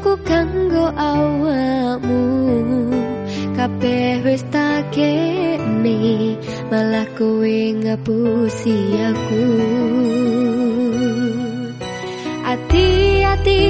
aku kanggo awakmu. Kabeh wis takene malah kowe ngapusi aku. Ati ati